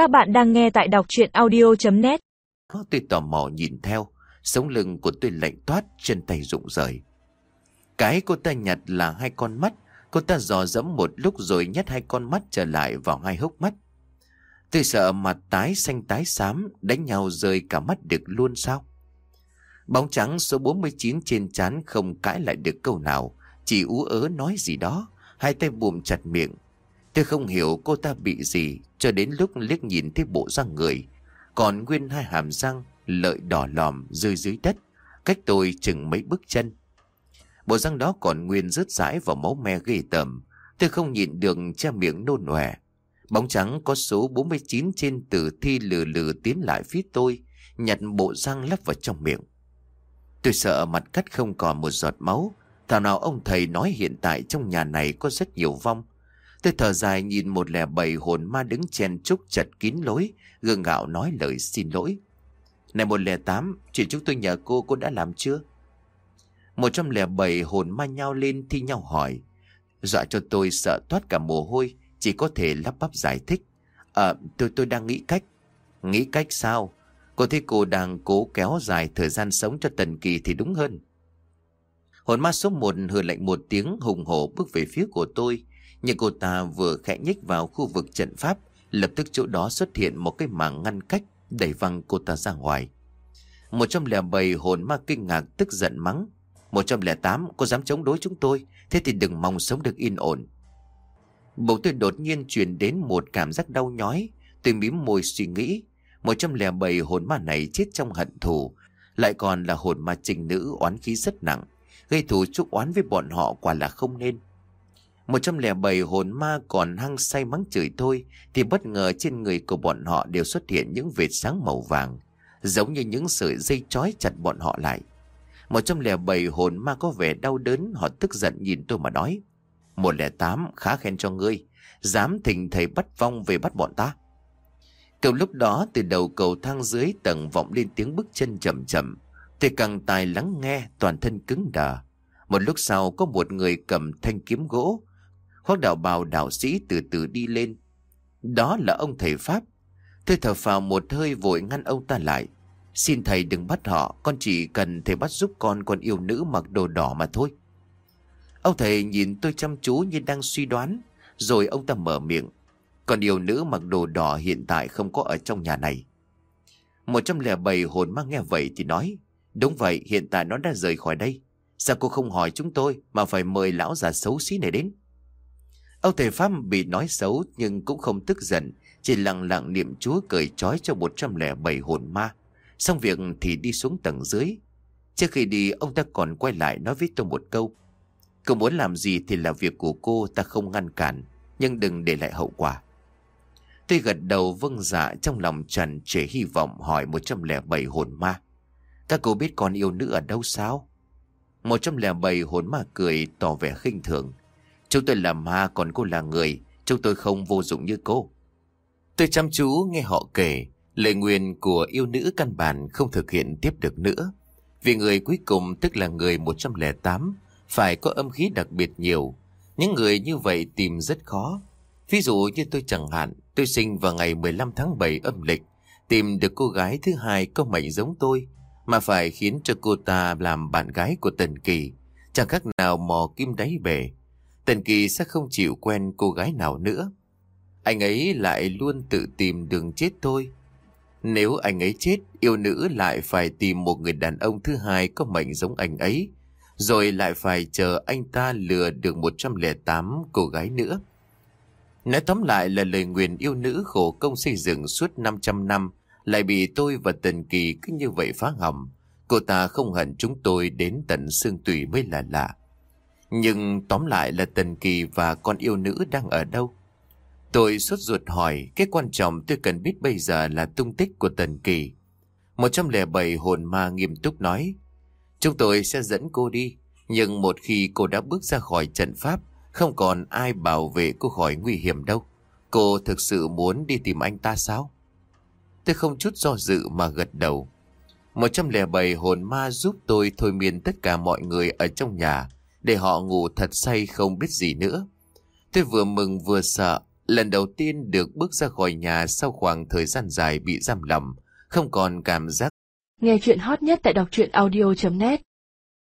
Các bạn đang nghe tại đọc chuyện audio.net Tôi tò mò nhìn theo, sống lưng của tôi lạnh toát, chân tay rụng rời. Cái cô ta nhặt là hai con mắt, cô ta dò dẫm một lúc rồi nhét hai con mắt trở lại vào hai hốc mắt. Tôi sợ mặt tái xanh tái xám, đánh nhau rơi cả mắt được luôn sao? Bóng trắng số 49 trên chán không cãi lại được câu nào, chỉ ú ớ nói gì đó, hai tay bùm chặt miệng. Tôi không hiểu cô ta bị gì, cho đến lúc liếc nhìn thấy bộ răng người. Còn nguyên hai hàm răng, lợi đỏ lòm rơi dưới đất, cách tôi chừng mấy bước chân. Bộ răng đó còn nguyên rớt rãi vào máu me ghê tởm. Tôi không nhịn được che miệng nôn nòe. Bóng trắng có số 49 trên tử thi lừ lừ tiến lại phía tôi, nhặt bộ răng lắp vào trong miệng. Tôi sợ mặt cắt không còn một giọt máu. Thảo nào ông thầy nói hiện tại trong nhà này có rất nhiều vong. Tôi thở dài nhìn một lẻ bầy hồn ma đứng chen trúc chặt kín lối, gương gạo nói lời xin lỗi. Này một lẻ tám, chuyện chúng tôi nhờ cô, cô đã làm chưa? Một trăm lẻ bảy hồn ma nhau lên thi nhau hỏi. Dọa cho tôi sợ thoát cả mồ hôi, chỉ có thể lắp bắp giải thích. Ờ, tôi tôi đang nghĩ cách. Nghĩ cách sao? Cô thấy cô đang cố kéo dài thời gian sống cho Tần Kỳ thì đúng hơn. Hồn ma số một hừ lạnh một tiếng hùng hổ bước về phía của tôi. Nhưng cô ta vừa khẽ nhích vào khu vực trận pháp, lập tức chỗ đó xuất hiện một cái mảng ngăn cách đẩy văng cô ta ra ngoài. Một trăm lẻ bảy hồn ma kinh ngạc tức giận mắng. Một trăm lẻ tám cô dám chống đối chúng tôi, thế thì đừng mong sống được yên ổn. Bỗng tôi đột nhiên truyền đến một cảm giác đau nhói, tôi mím môi suy nghĩ. Một trăm lẻ bảy hồn ma này chết trong hận thù, lại còn là hồn ma trình nữ oán khí rất nặng, gây thù chúc oán với bọn họ quả là không nên. 107 hồn ma còn hăng say mắng chửi thôi, thì bất ngờ trên người của bọn họ đều xuất hiện những vệt sáng màu vàng, giống như những sợi dây trói chặt bọn họ lại. 107 hồn ma có vẻ đau đớn, họ tức giận nhìn tôi mà nói. 108 khá khen cho ngươi, dám thỉnh thầy bắt vong về bắt bọn ta. Cầu lúc đó từ đầu cầu thang dưới tầng vọng lên tiếng bước chân chậm chậm. Tôi càng tài lắng nghe toàn thân cứng đờ. Một lúc sau có một người cầm thanh kiếm gỗ Khoác đạo bào đạo sĩ từ từ đi lên. Đó là ông thầy Pháp. Tôi thở phào một hơi vội ngăn ông ta lại. Xin thầy đừng bắt họ, con chỉ cần thầy bắt giúp con con yêu nữ mặc đồ đỏ mà thôi. Ông thầy nhìn tôi chăm chú như đang suy đoán, rồi ông ta mở miệng. Còn yêu nữ mặc đồ đỏ hiện tại không có ở trong nhà này. Một trăm lẻ bảy hồn mang nghe vậy thì nói, đúng vậy hiện tại nó đã rời khỏi đây. Sao cô không hỏi chúng tôi mà phải mời lão già xấu xí này đến? Ông thầy Pháp bị nói xấu nhưng cũng không tức giận, chỉ lặng lặng niệm chúa cởi trói cho 107 hồn ma. Xong việc thì đi xuống tầng dưới. Trước khi đi ông ta còn quay lại nói với tôi một câu. Cô muốn làm gì thì là việc của cô ta không ngăn cản, nhưng đừng để lại hậu quả. Tôi gật đầu vâng dạ trong lòng trần trề hy vọng hỏi 107 hồn ma. Các cô biết con yêu nữ ở đâu sao? 107 hồn ma cười tỏ vẻ khinh thường. Chúng tôi là ma còn cô là người, Chúng tôi không vô dụng như cô. Tôi chăm chú nghe họ kể, Lời nguyện của yêu nữ căn bản không thực hiện tiếp được nữa. Vì người cuối cùng, tức là người 108 Phải có âm khí đặc biệt nhiều. Những người như vậy tìm rất khó. Ví dụ như tôi chẳng hạn, Tôi sinh vào ngày 15 tháng 7 âm lịch, Tìm được cô gái thứ hai có mệnh giống tôi, Mà phải khiến cho cô ta làm bạn gái của Tần Kỳ. Chẳng khác nào mò kim đáy bể. Tần Kỳ sẽ không chịu quen cô gái nào nữa. Anh ấy lại luôn tự tìm đường chết thôi. Nếu anh ấy chết, yêu nữ lại phải tìm một người đàn ông thứ hai có mệnh giống anh ấy, rồi lại phải chờ anh ta lừa được 108 cô gái nữa. Nói tóm lại là lời nguyền yêu nữ khổ công xây dựng suốt 500 năm, lại bị tôi và Tần Kỳ cứ như vậy phá hỏng. Cô ta không hận chúng tôi đến tận xương tùy mới là lạ. Nhưng tóm lại là Tần Kỳ và con yêu nữ đang ở đâu? Tôi suốt ruột hỏi, cái quan trọng tôi cần biết bây giờ là tung tích của Tần Kỳ. 107 hồn ma nghiêm túc nói, chúng tôi sẽ dẫn cô đi, nhưng một khi cô đã bước ra khỏi trận pháp, không còn ai bảo vệ cô khỏi nguy hiểm đâu. Cô thực sự muốn đi tìm anh ta sao? Tôi không chút do dự mà gật đầu. 107 hồn ma giúp tôi thôi miên tất cả mọi người ở trong nhà, để họ ngủ thật say không biết gì nữa. Tôi vừa mừng vừa sợ, Lần đầu tiên được bước ra khỏi nhà sau khoảng thời gian dài bị giam lầm, không còn cảm giác. Nghe chuyện hot nhất tại đọc truyện audio.net